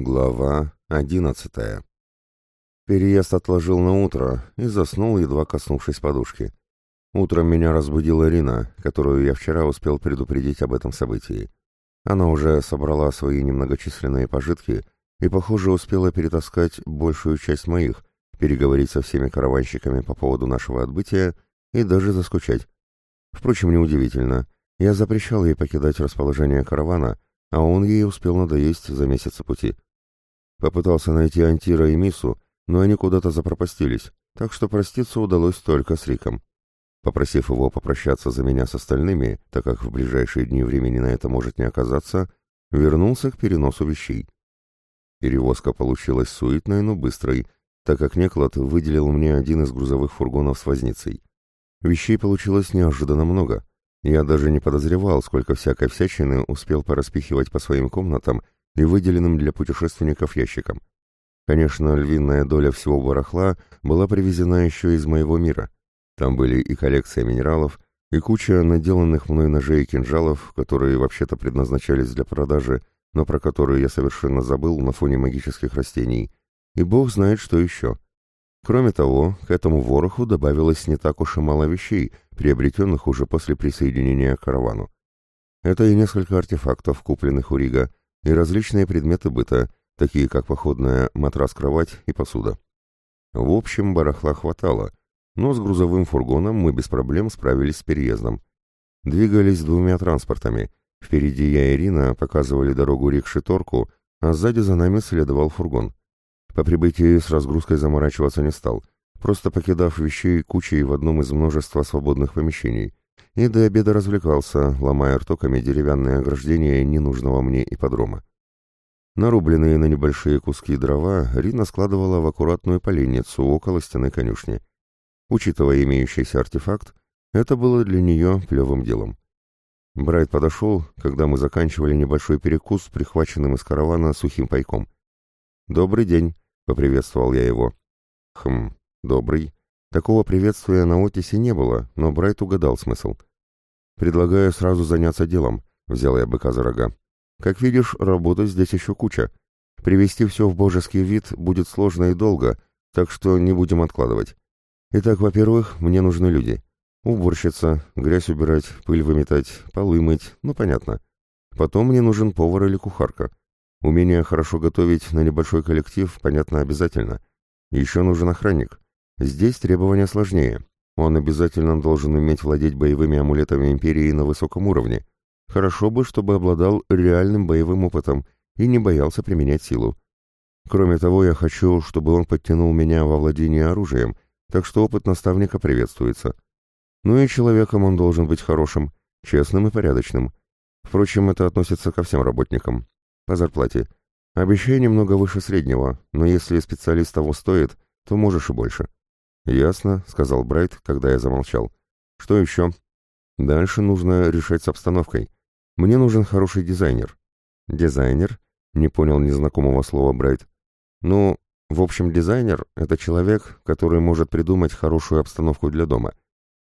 Глава одиннадцатая. Переезд отложил на утро и заснул, едва коснувшись подушки. Утром меня разбудила Рина, которую я вчера успел предупредить об этом событии. Она уже собрала свои немногочисленные пожитки и, похоже, успела перетаскать большую часть моих, переговорить со всеми караванщиками по поводу нашего отбытия и даже заскучать. Впрочем, неудивительно. Я запрещал ей покидать расположение каравана, а он ей успел надоесть за месяцы пути. Попытался найти Антира и Мису, но они куда-то запропастились, так что проститься удалось только с Риком. Попросив его попрощаться за меня с остальными, так как в ближайшие дни времени на это может не оказаться, вернулся к переносу вещей. Перевозка получилась суетной, но быстрой, так как Неклад выделил мне один из грузовых фургонов с возницей. Вещей получилось неожиданно много. Я даже не подозревал, сколько всякой всячины успел пораспихивать по своим комнатам и выделенным для путешественников ящикам. Конечно, львиная доля всего барахла была привезена еще из моего мира. Там были и коллекция минералов, и куча наделанных мной ножей и кинжалов, которые вообще-то предназначались для продажи, но про которые я совершенно забыл на фоне магических растений. И бог знает, что еще. Кроме того, к этому вороху добавилось не так уж и мало вещей, приобретенных уже после присоединения к каравану. Это и несколько артефактов, купленных у Рига, и различные предметы быта, такие как походная матрас-кровать и посуда. В общем, барахла хватало, но с грузовым фургоном мы без проблем справились с переездом. Двигались двумя транспортами. Впереди я и Ирина показывали дорогу Рикши-Торку, а сзади за нами следовал фургон. По прибытии с разгрузкой заморачиваться не стал, просто покидав вещей кучей в одном из множества свободных помещений, и до обеда развлекался, ломая ртоками деревянные ограждения ненужного мне ипподрома. Нарубленные на небольшие куски дрова Рина складывала в аккуратную поленницу около стены конюшни. Учитывая имеющийся артефакт, это было для нее плевым делом. Брайт подошел, когда мы заканчивали небольшой перекус, прихваченным из каравана сухим пайком. «Добрый день», Поприветствовал я его. Хм, добрый. Такого приветствия на Отисе не было, но Брайт угадал смысл. Предлагаю сразу заняться делом, взял я быка за рога. Как видишь, работы здесь еще куча. Привести все в божеский вид будет сложно и долго, так что не будем откладывать. Итак, во-первых, мне нужны люди. Уборщица, грязь убирать, пыль выметать, полы мыть, ну понятно. Потом мне нужен повар или кухарка. Умение хорошо готовить на небольшой коллектив, понятно, обязательно. Еще нужен охранник. Здесь требования сложнее. Он обязательно должен уметь владеть боевыми амулетами Империи на высоком уровне. Хорошо бы, чтобы обладал реальным боевым опытом и не боялся применять силу. Кроме того, я хочу, чтобы он подтянул меня во владение оружием, так что опыт наставника приветствуется. Ну и человеком он должен быть хорошим, честным и порядочным. Впрочем, это относится ко всем работникам. По зарплате. Обещай немного выше среднего, но если специалист того стоит, то можешь и больше. Ясно, сказал Брайт, когда я замолчал. Что еще? Дальше нужно решать с обстановкой. Мне нужен хороший дизайнер. Дизайнер? Не понял незнакомого слова Брайт. Ну, в общем, дизайнер — это человек, который может придумать хорошую обстановку для дома.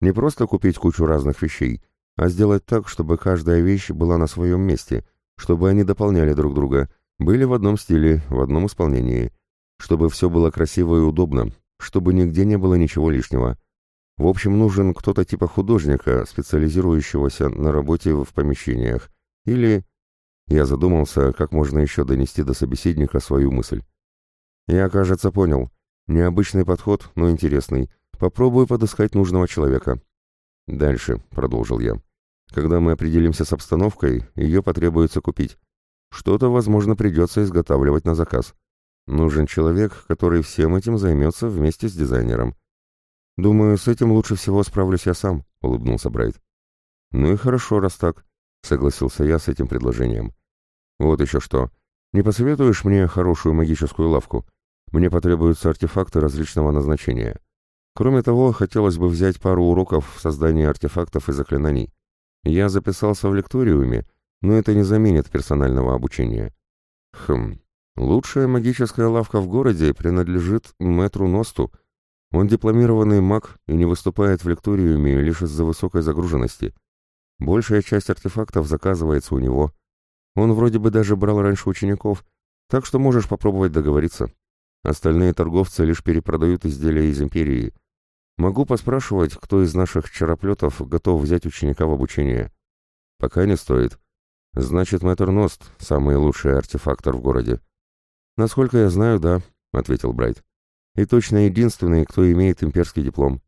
Не просто купить кучу разных вещей, а сделать так, чтобы каждая вещь была на своем месте — чтобы они дополняли друг друга, были в одном стиле, в одном исполнении, чтобы все было красиво и удобно, чтобы нигде не было ничего лишнего. В общем, нужен кто-то типа художника, специализирующегося на работе в помещениях, или... Я задумался, как можно еще донести до собеседника свою мысль. Я, кажется, понял. Необычный подход, но интересный. Попробую подыскать нужного человека. Дальше, продолжил я. Когда мы определимся с обстановкой, ее потребуется купить. Что-то, возможно, придется изготавливать на заказ. Нужен человек, который всем этим займется вместе с дизайнером. Думаю, с этим лучше всего справлюсь я сам, улыбнулся Брайт. Ну и хорошо, раз так, согласился я с этим предложением. Вот еще что. Не посоветуешь мне хорошую магическую лавку? Мне потребуются артефакты различного назначения. Кроме того, хотелось бы взять пару уроков в создании артефактов и заклинаний. Я записался в лекториуме, но это не заменит персонального обучения. Хм, лучшая магическая лавка в городе принадлежит мэтру Носту. Он дипломированный маг и не выступает в лекториуме лишь из-за высокой загруженности. Большая часть артефактов заказывается у него. Он вроде бы даже брал раньше учеников, Так что можешь попробовать договориться. Остальные торговцы лишь перепродают изделия из империи. Могу поспрашивать, кто из наших чароплетов готов взять ученика в обучение. Пока не стоит. Значит, Мэтр Ност — самый лучший артефактор в городе. Насколько я знаю, да, — ответил Брайт. И точно единственный, кто имеет имперский диплом.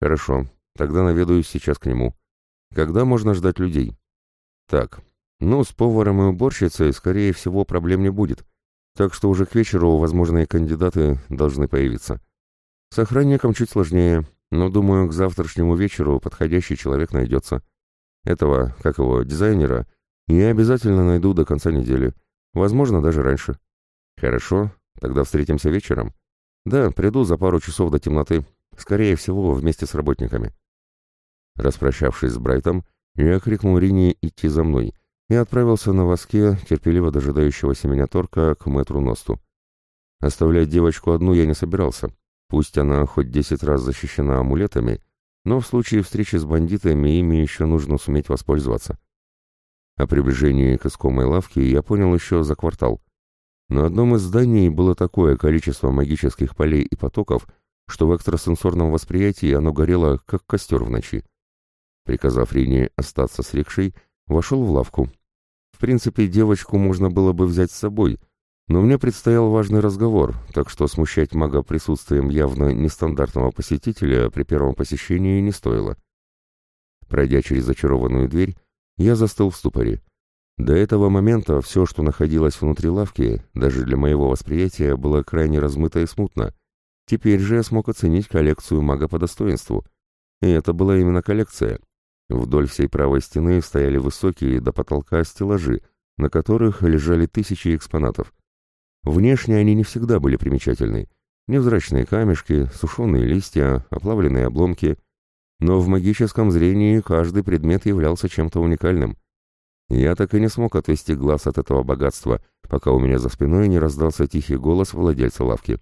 Хорошо, тогда наведаюсь сейчас к нему. Когда можно ждать людей? Так, ну, с поваром и уборщицей, скорее всего, проблем не будет. Так что уже к вечеру возможные кандидаты должны появиться. С охранником чуть сложнее, но, думаю, к завтрашнему вечеру подходящий человек найдется. Этого, как его, дизайнера, я обязательно найду до конца недели. Возможно, даже раньше. Хорошо, тогда встретимся вечером. Да, приду за пару часов до темноты. Скорее всего, вместе с работниками. Распрощавшись с Брайтом, я крикнул Рине идти за мной и отправился на воске, терпеливо дожидающегося меня торка, к мэтру Носту. Оставлять девочку одну я не собирался. Пусть она хоть десять раз защищена амулетами, но в случае встречи с бандитами ими еще нужно суметь воспользоваться. О приближении к искомой лавке я понял еще за квартал. На одном из зданий было такое количество магических полей и потоков, что в экстрасенсорном восприятии оно горело, как костер в ночи. Приказав Рине остаться с рикшей, вошел в лавку. В принципе, девочку можно было бы взять с собой, но мне предстоял важный разговор, так что смущать мага присутствием явно нестандартного посетителя при первом посещении не стоило. Пройдя через зачарованную дверь, я застыл в ступоре. До этого момента все, что находилось внутри лавки, даже для моего восприятия, было крайне размыто и смутно. Теперь же я смог оценить коллекцию мага по достоинству. И это была именно коллекция. Вдоль всей правой стены стояли высокие до потолка стеллажи, на которых лежали тысячи экспонатов. Внешне они не всегда были примечательны. Невзрачные камешки, сушеные листья, оплавленные обломки. Но в магическом зрении каждый предмет являлся чем-то уникальным. Я так и не смог отвести глаз от этого богатства, пока у меня за спиной не раздался тихий голос владельца лавки.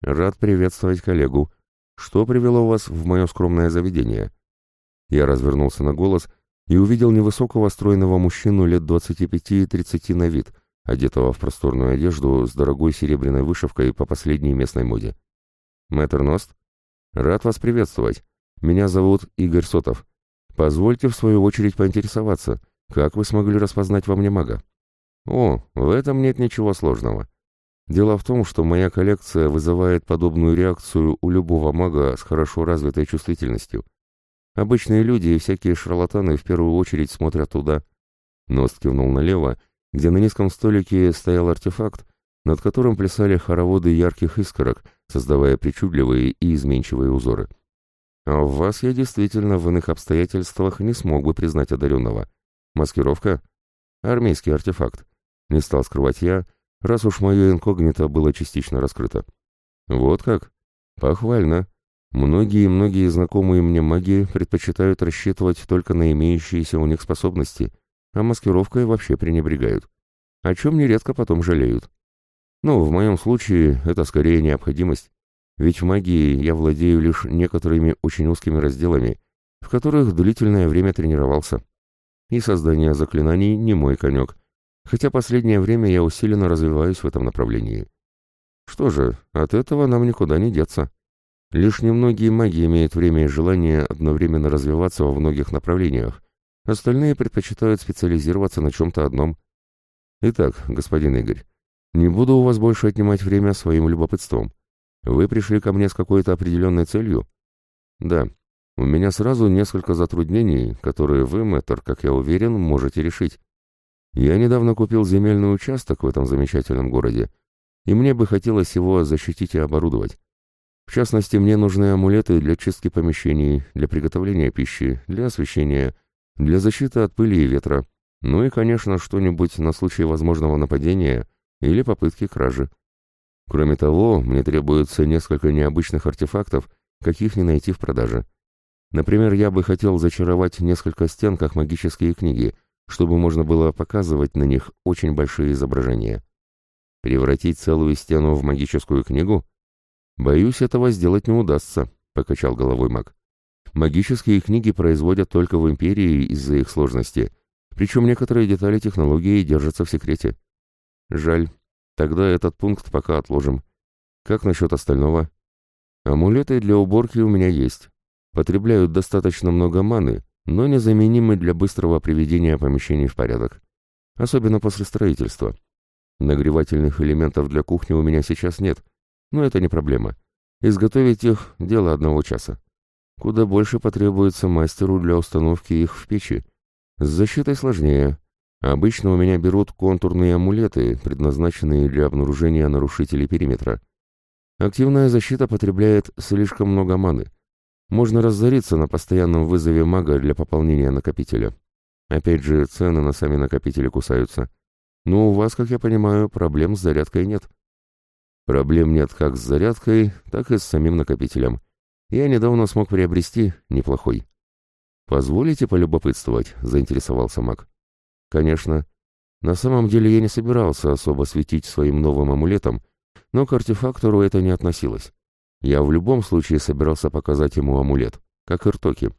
«Рад приветствовать коллегу. Что привело вас в мое скромное заведение?» Я развернулся на голос и увидел невысокого стройного мужчину лет 25-30 на вид, одетого в просторную одежду с дорогой серебряной вышивкой по последней местной моде. «Мэтр Ност? Рад вас приветствовать. Меня зовут Игорь Сотов. Позвольте в свою очередь поинтересоваться, как вы смогли распознать во мне мага?» «О, в этом нет ничего сложного. Дело в том, что моя коллекция вызывает подобную реакцию у любого мага с хорошо развитой чувствительностью. Обычные люди и всякие шарлатаны в первую очередь смотрят туда. Ност кивнул налево, где на низком столике стоял артефакт, над которым плясали хороводы ярких искорок, создавая причудливые и изменчивые узоры. А в вас я действительно в иных обстоятельствах не смог бы признать одаренного. Маскировка? Армейский артефакт. Не стал скрывать я, раз уж мое инкогнито было частично раскрыто. Вот как? Похвально. Многие-многие знакомые мне маги предпочитают рассчитывать только на имеющиеся у них способности, а маскировкой вообще пренебрегают. О чем нередко потом жалеют. Ну, в моем случае это скорее необходимость, ведь в магии я владею лишь некоторыми очень узкими разделами, в которых длительное время тренировался. И создание заклинаний не мой конек, хотя последнее время я усиленно развиваюсь в этом направлении. Что же, от этого нам никуда не деться. Лишь немногие маги имеют время и желание одновременно развиваться во многих направлениях. Остальные предпочитают специализироваться на чем-то одном. Итак, господин Игорь, не буду у вас больше отнимать время своим любопытством. Вы пришли ко мне с какой-то определенной целью? Да. У меня сразу несколько затруднений, которые вы, мэтр, как я уверен, можете решить. Я недавно купил земельный участок в этом замечательном городе, и мне бы хотелось его защитить и оборудовать. В частности, мне нужны амулеты для чистки помещений, для приготовления пищи, для освещения, для защиты от пыли и ветра, ну и, конечно, что-нибудь на случай возможного нападения или попытки кражи. Кроме того, мне требуется несколько необычных артефактов, каких не найти в продаже. Например, я бы хотел зачаровать несколько стен как магические книги, чтобы можно было показывать на них очень большие изображения. Превратить целую стену в магическую книгу? «Боюсь, этого сделать не удастся», — покачал головой маг. «Магические книги производят только в Империи из-за их сложности, причем некоторые детали технологии держатся в секрете. Жаль, Тогда этот пункт пока отложим. Как насчет остального? Амулеты для уборки у меня есть. Потребляют достаточно много маны, но незаменимы для быстрого приведения помещений в порядок. Особенно после строительства. Нагревательных элементов для кухни у меня сейчас нет, но это не проблема. Изготовить их – дело одного часа. Куда больше потребуется мастеру для установки их в печи. С защитой сложнее. Обычно у меня берут контурные амулеты, предназначенные для обнаружения нарушителей периметра. Активная защита потребляет слишком много маны. Можно разориться на постоянном вызове мага для пополнения накопителя. Опять же, цены на сами накопители кусаются. Но у вас, как я понимаю, проблем с зарядкой нет. Проблем нет как с зарядкой, так и с самим накопителем. Я недавно смог приобрести неплохой. «Позволите полюбопытствовать?» — заинтересовался маг. «Конечно. На самом деле я не собирался особо светить своим новым амулетом, но к артефактору это не относилось. Я в любом случае собирался показать ему амулет, как Иртоки.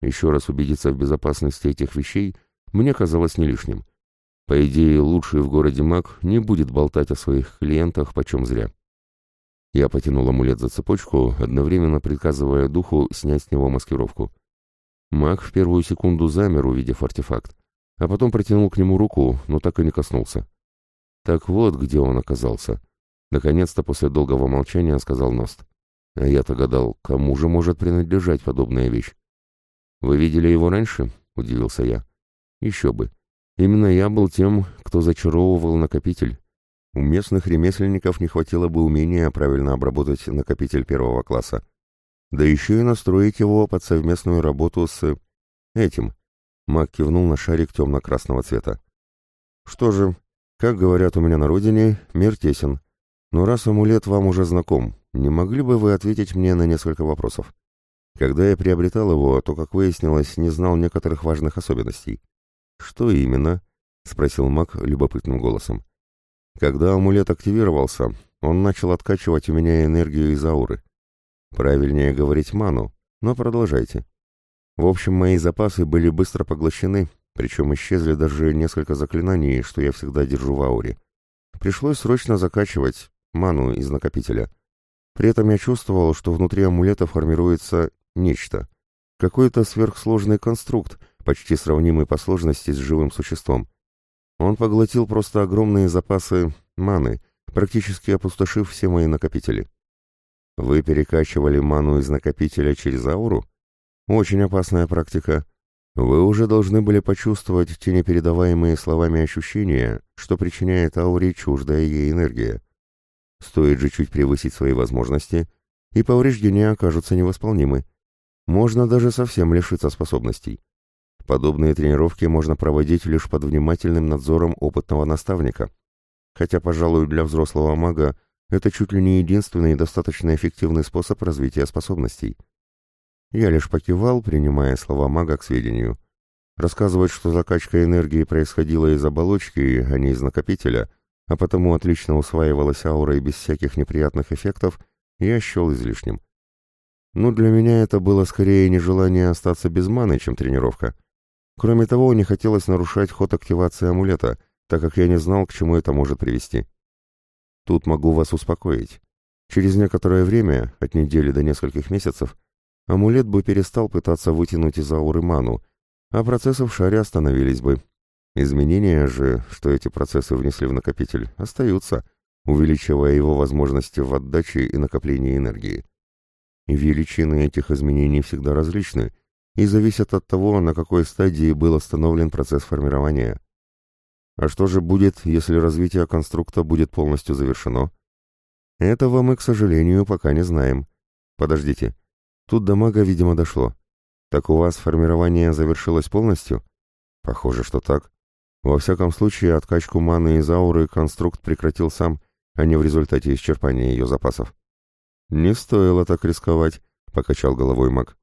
Еще раз убедиться в безопасности этих вещей мне казалось не лишним. По идее, лучший в городе маг не будет болтать о своих клиентах почем зря. Я потянул амулет за цепочку, одновременно приказывая духу снять с него маскировку. Маг в первую секунду замер, увидев артефакт, а потом протянул к нему руку, но так и не коснулся. Так вот, где он оказался. Наконец-то после долгого молчания сказал Ност. А я-то гадал, кому же может принадлежать подобная вещь. «Вы видели его раньше?» — удивился я. «Еще бы. Именно я был тем, кто зачаровывал накопитель. У местных ремесленников не хватило бы умения правильно обработать накопитель первого класса. Да еще и настроить его под совместную работу с... этим». Мак кивнул на шарик темно-красного цвета. «Что же, как говорят у меня на родине, мир тесен. Но раз амулет вам уже знаком, не могли бы вы ответить мне на несколько вопросов? Когда я приобретал его, то, как выяснилось, не знал некоторых важных особенностей. Что именно? спросил маг любопытным голосом. Когда амулет активировался, он начал откачивать у меня энергию из ауры. Правильнее говорить ману, но продолжайте. В общем, мои запасы были быстро поглощены, причем исчезли даже несколько заклинаний, что я всегда держу в ауре. Пришлось срочно закачивать, ману из накопителя. При этом я чувствовал, что внутри амулета формируется нечто. Какой-то сверхсложный конструкт, почти сравнимый по сложности с живым существом. Он поглотил просто огромные запасы маны, практически опустошив все мои накопители. Вы перекачивали ману из накопителя через ауру? Очень опасная практика. Вы уже должны были почувствовать те непередаваемые словами ощущения, что причиняет ауре чуждая ей энергия. Стоит же чуть превысить свои возможности, и повреждения окажутся невосполнимы. Можно даже совсем лишиться способностей. Подобные тренировки можно проводить лишь под внимательным надзором опытного наставника. Хотя, пожалуй, для взрослого мага это чуть ли не единственный достаточно эффективный способ развития способностей. Я лишь покивал, принимая слова мага к сведению. Рассказывать, что закачка энергии происходила из оболочки, а не из накопителя, а потому отлично усваивалась аурой без всяких неприятных эффектов, я счел излишним. Но для меня это было скорее нежелание остаться без маны, чем тренировка. Кроме того, не хотелось нарушать ход активации амулета, так как я не знал, к чему это может привести. Тут могу вас успокоить. Через некоторое время, от недели до нескольких месяцев, амулет бы перестал пытаться вытянуть из ауры ману, а процессы в шаре остановились бы, Изменения же, что эти процессы внесли в накопитель, остаются, увеличивая его возможности в отдаче и накоплении энергии. Величины этих изменений всегда различны и зависят от того, на какой стадии был остановлен процесс формирования. А что же будет, если развитие конструкта будет полностью завершено? Этого мы, к сожалению, пока не знаем. Подождите. Тут до мага, видимо, дошло. Так у вас формирование завершилось полностью? Похоже, что так. Во всяком случае, откачку маны из ауры конструкт прекратил сам, а не в результате исчерпания ее запасов. «Не стоило так рисковать», — покачал головой маг.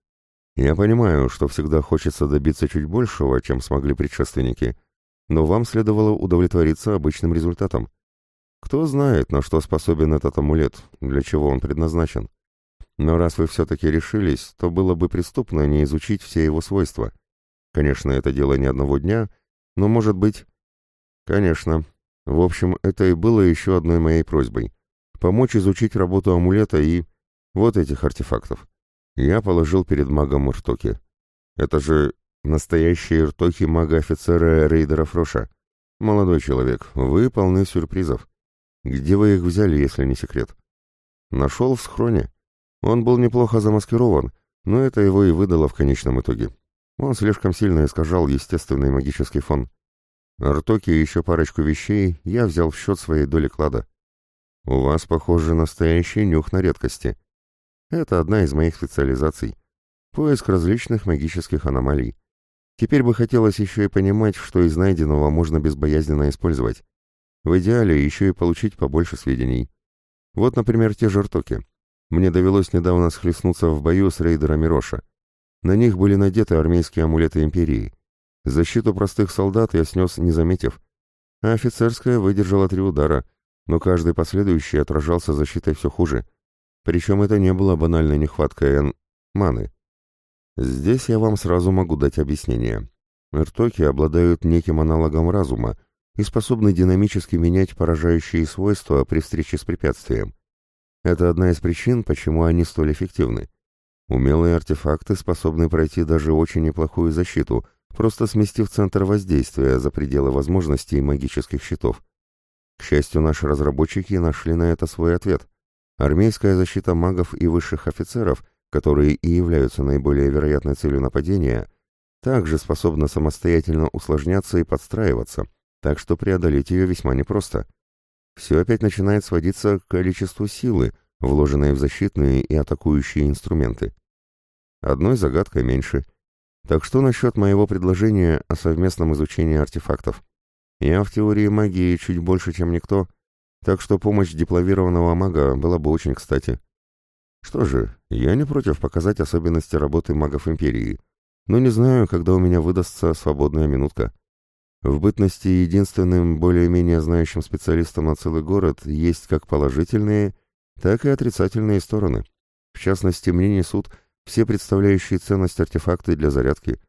«Я понимаю, что всегда хочется добиться чуть большего, чем смогли предшественники, но вам следовало удовлетвориться обычным результатом. Кто знает, на что способен этот амулет, для чего он предназначен. Но раз вы все-таки решились, то было бы преступно не изучить все его свойства. Конечно, это дело не одного дня — но, может быть... Конечно. В общем, это и было еще одной моей просьбой. Помочь изучить работу амулета и... вот этих артефактов. Я положил перед магом ртоки. Это же настоящие ртоки мага-офицера Рейдера Фроша. Молодой человек, вы полны сюрпризов. Где вы их взяли, если не секрет? Нашел в схроне. Он был неплохо замаскирован, но это его и выдало в конечном итоге. Он слишком сильно искажал естественный магический фон. Ртоки и еще парочку вещей я взял в счет своей доли клада. У вас, похоже, настоящий нюх на редкости. Это одна из моих специализаций. Поиск различных магических аномалий. Теперь бы хотелось еще и понимать, что из найденного можно безбоязненно использовать. В идеале еще и получить побольше сведений. Вот, например, те же ртоки. Мне довелось недавно схлестнуться в бою с рейдерами Роша. На них были надеты армейские амулеты Империи. Защиту простых солдат я снес, не заметив. А офицерская выдержала три удара, но каждый последующий отражался защитой все хуже. Причем это не было банальной нехваткой эн... маны. Здесь я вам сразу могу дать объяснение. Ртоки обладают неким аналогом разума и способны динамически менять поражающие свойства при встрече с препятствием. Это одна из причин, почему они столь эффективны. Умелые артефакты способны пройти даже очень неплохую защиту, просто сместив центр воздействия за пределы возможностей магических щитов. К счастью, наши разработчики нашли на это свой ответ. Армейская защита магов и высших офицеров, которые и являются наиболее вероятной целью нападения, также способна самостоятельно усложняться и подстраиваться, так что преодолеть ее весьма непросто. Все опять начинает сводиться к количеству силы, вложенной в защитные и атакующие инструменты. Одной загадкой меньше. Так что насчет моего предложения о совместном изучении артефактов? Я в теории магии чуть больше, чем никто, так что помощь дипломированного мага была бы очень кстати. Что же, я не против показать особенности работы магов Империи, но не знаю, когда у меня выдастся свободная минутка. В бытности единственным более-менее знающим специалистом на целый город есть как положительные, так и отрицательные стороны. В частности, мне несут все представляющие ценность артефакты для зарядки.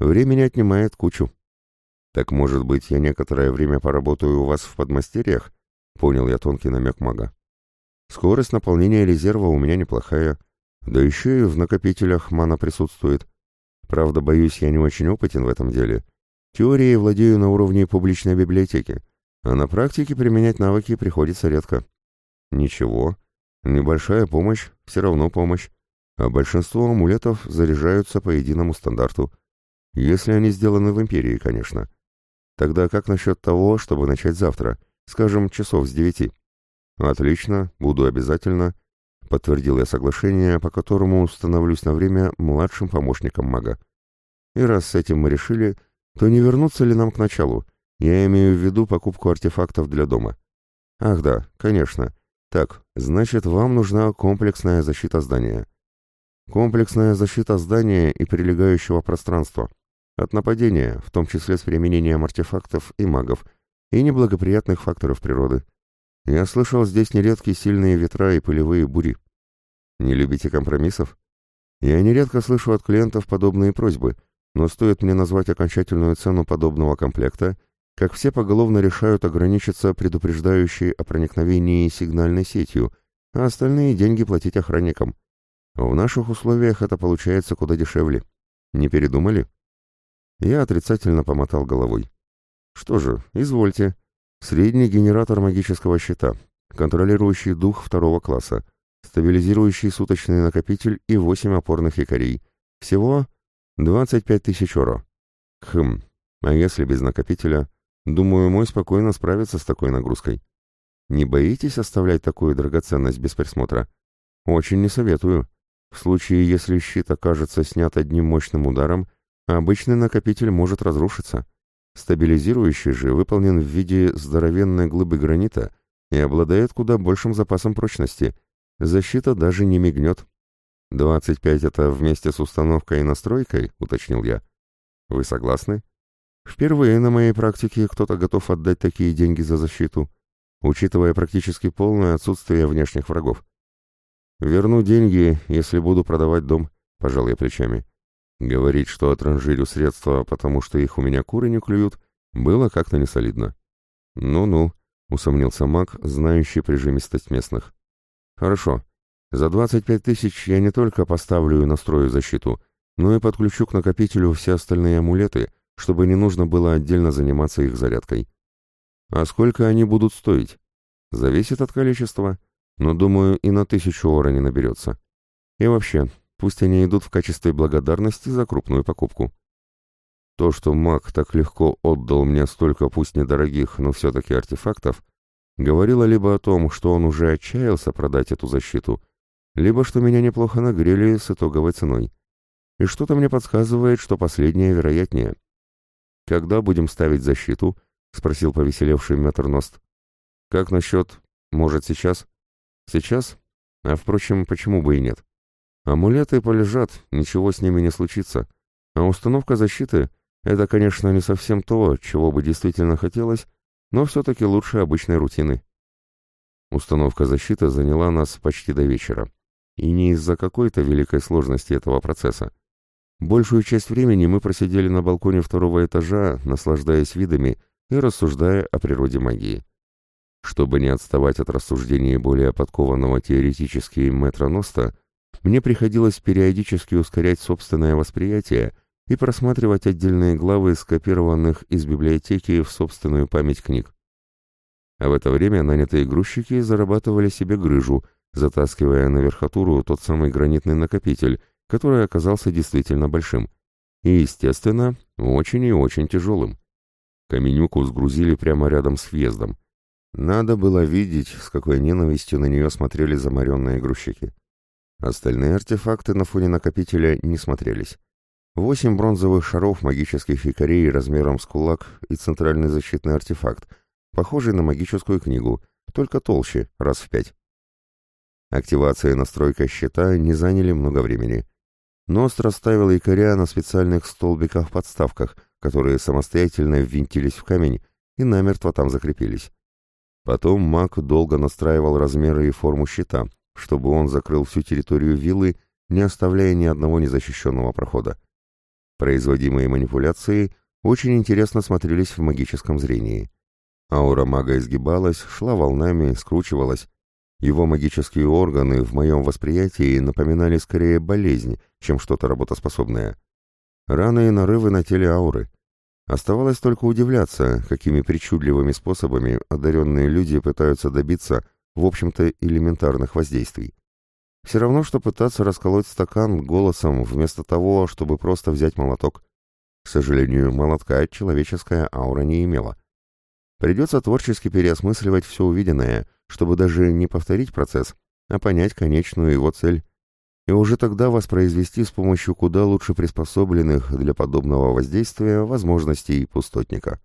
Времени отнимает кучу. «Так, может быть, я некоторое время поработаю у вас в подмастерьях?» — понял я тонкий намек мага. «Скорость наполнения резерва у меня неплохая, да еще и в накопителях мана присутствует. Правда, боюсь, я не очень опытен в этом деле. Теорией владею на уровне публичной библиотеки, а на практике применять навыки приходится редко. Ничего, небольшая помощь, все равно помощь, а большинство амулетов заряжаются по единому стандарту. Если они сделаны в Империи, конечно. Тогда как насчет того, чтобы начать завтра? Скажем, часов с девяти. Отлично, буду обязательно. Подтвердил я соглашение, по которому становлюсь на время младшим помощником мага. И раз с этим мы решили, то не вернуться ли нам к началу? Я имею в виду покупку артефактов для дома. Ах да, конечно. Так, значит, вам нужна комплексная защита здания. Комплексная защита здания и прилегающего пространства. От нападения, в том числе с применением артефактов и магов, и неблагоприятных факторов природы. Я слышал, здесь нередки сильные ветра и пылевые бури. Не любите компромиссов? Я нередко слышу от клиентов подобные просьбы, но стоит мне назвать окончательную цену подобного комплекта, как все поголовно решают ограничиться предупреждающей о проникновении сигнальной сетью, а остальные деньги платить охранникам. В наших условиях это получается куда дешевле. Не передумали? Я отрицательно помотал головой. Что же, извольте. Средний генератор магического щита, контролирующий дух второго класса, стабилизирующий суточный накопитель и восемь опорных якорей. Всего 25 тысяч оро. Хм, а если без накопителя? Думаю, мой спокойно справится с такой нагрузкой. Не боитесь оставлять такую драгоценность без присмотра? Очень не советую. В случае, если щит окажется снят одним мощным ударом, Обычный накопитель может разрушиться. Стабилизирующий же выполнен в виде здоровенной глыбы гранита и обладает куда большим запасом прочности. Защита даже не мигнет. «Двадцать пять — это вместе с установкой и настройкой?» — уточнил я. «Вы согласны?» «Впервые на моей практике кто-то готов отдать такие деньги за защиту, учитывая практически полное отсутствие внешних врагов». «Верну деньги, если буду продавать дом», — пожал я плечами. Говорить, что отранжирю средства, потому что их у меня куры не клюют, было как-то несолидно. «Ну-ну», — усомнился маг, знающий прижимистость местных. «Хорошо. За 25 тысяч я не только поставлю и настрою защиту, но и подключу к накопителю все остальные амулеты, чтобы не нужно было отдельно заниматься их зарядкой. А сколько они будут стоить? Зависит от количества, но, думаю, и на тысячу ора не наберется. И вообще, пусть они идут в качестве благодарности за крупную покупку. То, что маг так легко отдал мне столько пусть недорогих, но все-таки артефактов, говорило либо о том, что он уже отчаялся продать эту защиту, либо что меня неплохо нагрели с итоговой ценой. И что-то мне подсказывает, что последнее вероятнее. «Когда будем ставить защиту?» — спросил повеселевший Метерност. «Как насчет... Может, сейчас?» «Сейчас? А, впрочем, почему бы и нет? Амулеты полежат, ничего с ними не случится. А установка защиты это, конечно, не совсем то, чего бы действительно хотелось, но все-таки лучше обычной рутины. Установка защиты заняла нас почти до вечера. И не из-за какой-то великой сложности этого процесса. Большую часть времени мы просидели на балконе второго этажа, наслаждаясь видами и рассуждая о природе магии. Чтобы не отставать от рассуждений более подкованного теоретически метроноста, мне приходилось периодически ускорять собственное восприятие и просматривать отдельные главы, скопированных из библиотеки в собственную память книг. А в это время нанятые грузчики зарабатывали себе грыжу, затаскивая на верхотуру тот самый гранитный накопитель, который оказался действительно большим. И, естественно, очень и очень тяжелым. Каменюку сгрузили прямо рядом с въездом. Надо было видеть, с какой ненавистью на нее смотрели замаренные грузчики. Остальные артефакты на фоне накопителя не смотрелись. Восемь бронзовых шаров магических якорей размером с кулак и центральный защитный артефакт, похожий на магическую книгу, только толще, раз в пять. Активация и настройка щита не заняли много времени. Ност расставил якоря на специальных столбиках-подставках, которые самостоятельно ввинтились в камень и намертво там закрепились. Потом маг долго настраивал размеры и форму щита, чтобы он закрыл всю территорию виллы, не оставляя ни одного незащищенного прохода. Производимые манипуляции очень интересно смотрелись в магическом зрении. Аура мага изгибалась, шла волнами, скручивалась. Его магические органы в моем восприятии напоминали скорее болезнь, чем что-то работоспособное. Раны и нарывы на теле ауры. Оставалось только удивляться, какими причудливыми способами одаренные люди пытаются добиться, в общем-то, элементарных воздействий. Все равно, что пытаться расколоть стакан голосом вместо того, чтобы просто взять молоток. К сожалению, молотка человеческая аура не имела. Придется творчески переосмысливать все увиденное, чтобы даже не повторить процесс, а понять конечную его цель. И уже тогда воспроизвести с помощью куда лучше приспособленных для подобного воздействия возможностей пустотника.